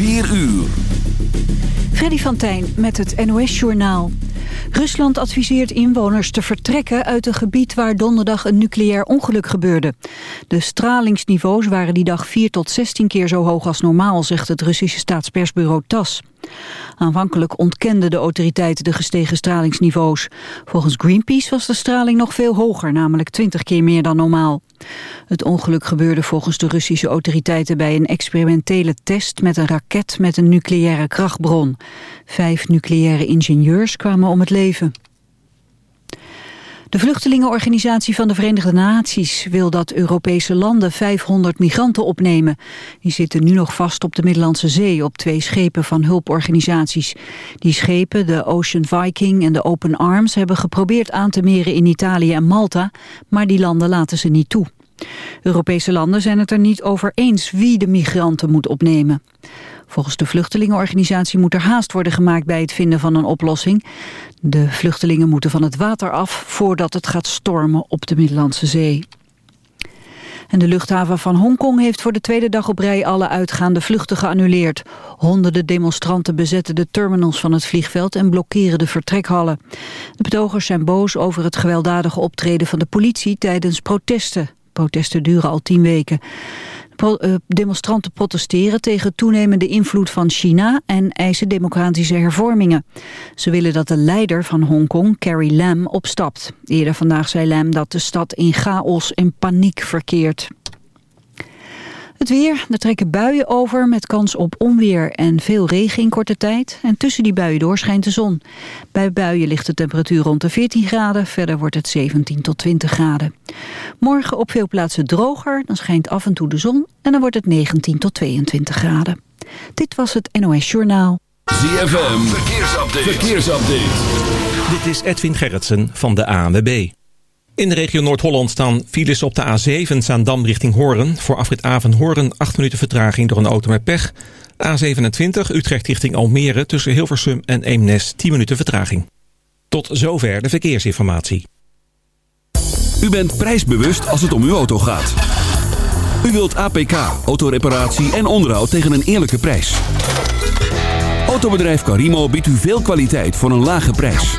4 uur. Freddy van Tijn met het NOS-journaal. Rusland adviseert inwoners te vertrekken uit een gebied waar donderdag een nucleair ongeluk gebeurde. De stralingsniveaus waren die dag 4 tot 16 keer zo hoog als normaal, zegt het Russische staatspersbureau TAS. Aanvankelijk ontkenden de autoriteiten de gestegen stralingsniveaus. Volgens Greenpeace was de straling nog veel hoger, namelijk 20 keer meer dan normaal. Het ongeluk gebeurde volgens de Russische autoriteiten bij een experimentele test met een raket met een nucleaire krachtbron. Vijf nucleaire ingenieurs kwamen om het leven. De vluchtelingenorganisatie van de Verenigde Naties wil dat Europese landen 500 migranten opnemen. Die zitten nu nog vast op de Middellandse Zee op twee schepen van hulporganisaties. Die schepen, de Ocean Viking en de Open Arms, hebben geprobeerd aan te meren in Italië en Malta, maar die landen laten ze niet toe. Europese landen zijn het er niet over eens wie de migranten moet opnemen. Volgens de vluchtelingenorganisatie moet er haast worden gemaakt bij het vinden van een oplossing. De vluchtelingen moeten van het water af voordat het gaat stormen op de Middellandse Zee. En de luchthaven van Hongkong heeft voor de tweede dag op rij alle uitgaande vluchten geannuleerd. Honderden demonstranten bezetten de terminals van het vliegveld en blokkeren de vertrekhallen. De betogers zijn boos over het gewelddadige optreden van de politie tijdens protesten. Protesten duren al tien weken. Eh, demonstranten protesteren tegen toenemende invloed van China en eisen democratische hervormingen. Ze willen dat de leider van Hongkong, Carrie Lam, opstapt. Eerder vandaag zei Lam dat de stad in chaos en paniek verkeert. Het weer, er trekken buien over met kans op onweer en veel regen in korte tijd. En tussen die buien door schijnt de zon. Bij buien ligt de temperatuur rond de 14 graden, verder wordt het 17 tot 20 graden. Morgen op veel plaatsen droger, dan schijnt af en toe de zon en dan wordt het 19 tot 22 graden. Dit was het NOS Journaal. ZFM, verkeersupdate. verkeersupdate. Dit is Edwin Gerritsen van de ANWB. In de regio Noord-Holland staan files op de A7 Zaandam richting Hoorn. Voor afrit Aven-Hoorn 8 minuten vertraging door een auto met pech. A27 Utrecht richting Almere tussen Hilversum en Eemnes 10 minuten vertraging. Tot zover de verkeersinformatie. U bent prijsbewust als het om uw auto gaat. U wilt APK, autoreparatie en onderhoud tegen een eerlijke prijs. Autobedrijf Carimo biedt u veel kwaliteit voor een lage prijs.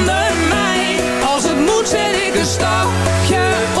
zet ik een stapje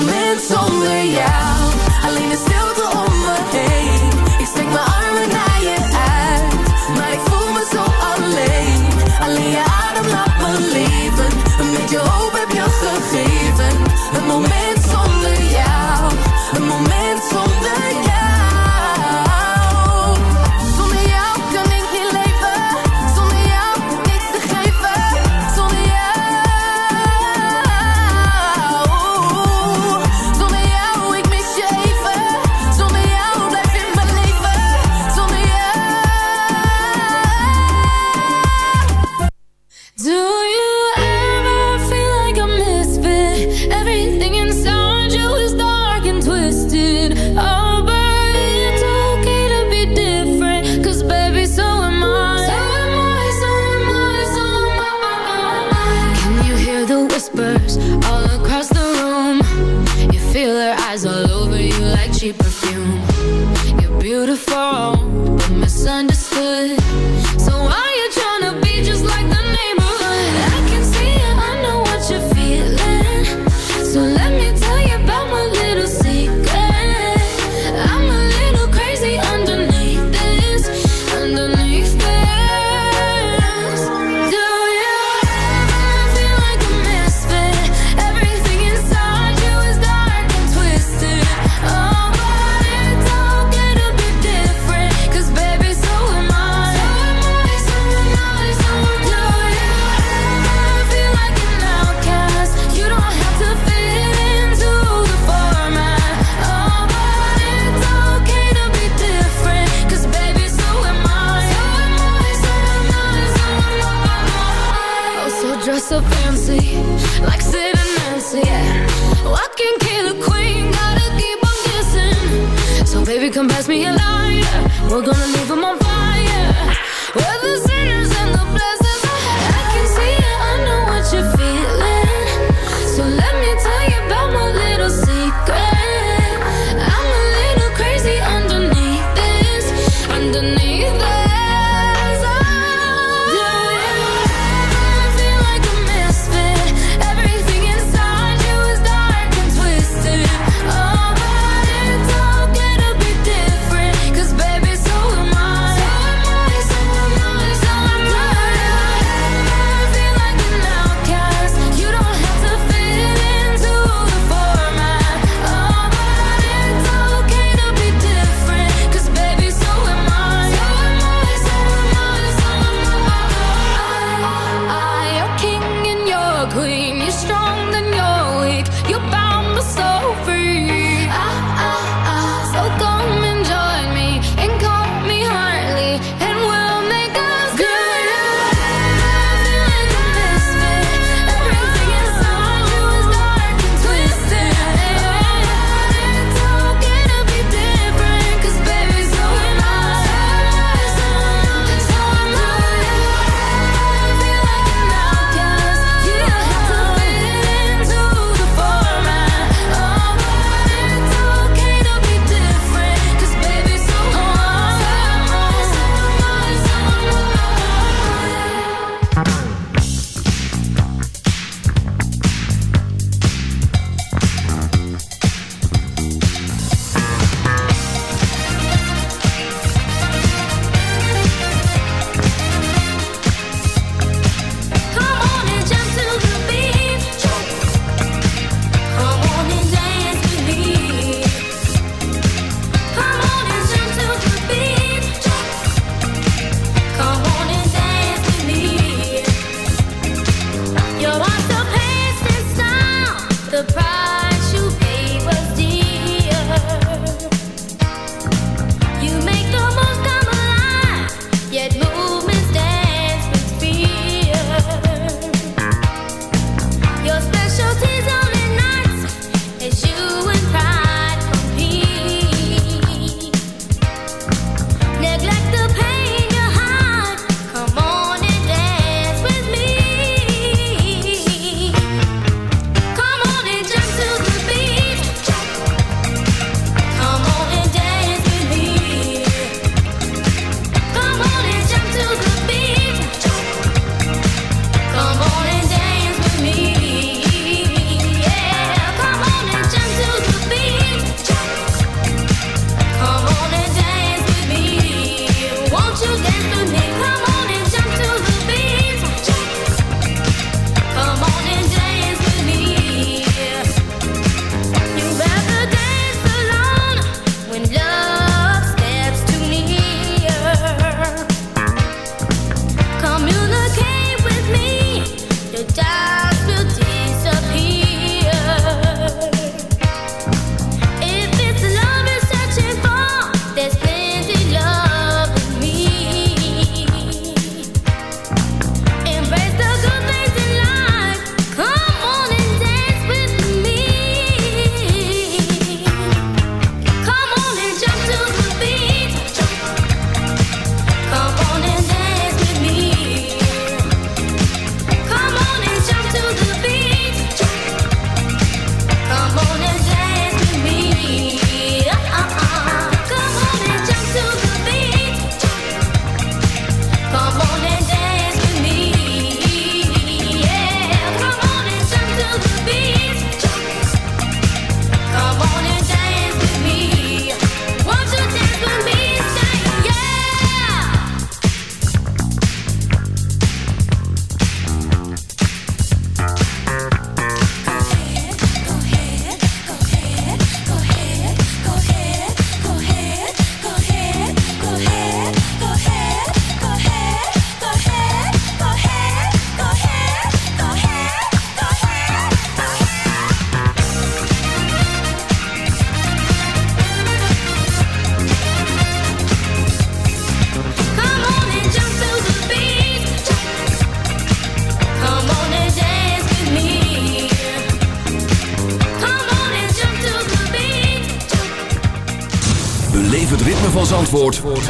Moment zonder jou. Alleen de stilte om We're gonna leave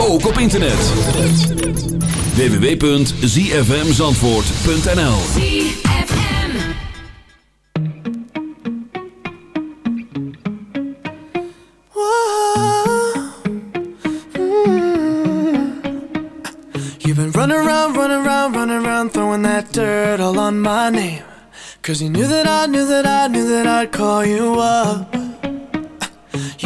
ook op internet. www.zfmzandvoort.nl You've been running around, running around, running around Throwing that dirt all on my name. Cause you knew that I, knew that I, knew that I'd call you up.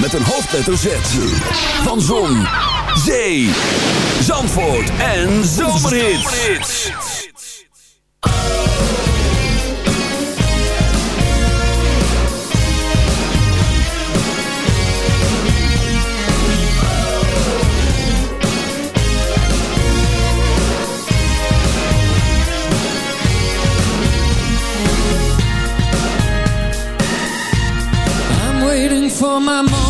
met een hoofdletter Z. Van Zon, Zee, Zandvoort en Zomerhits. for my mom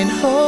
coming home.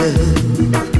love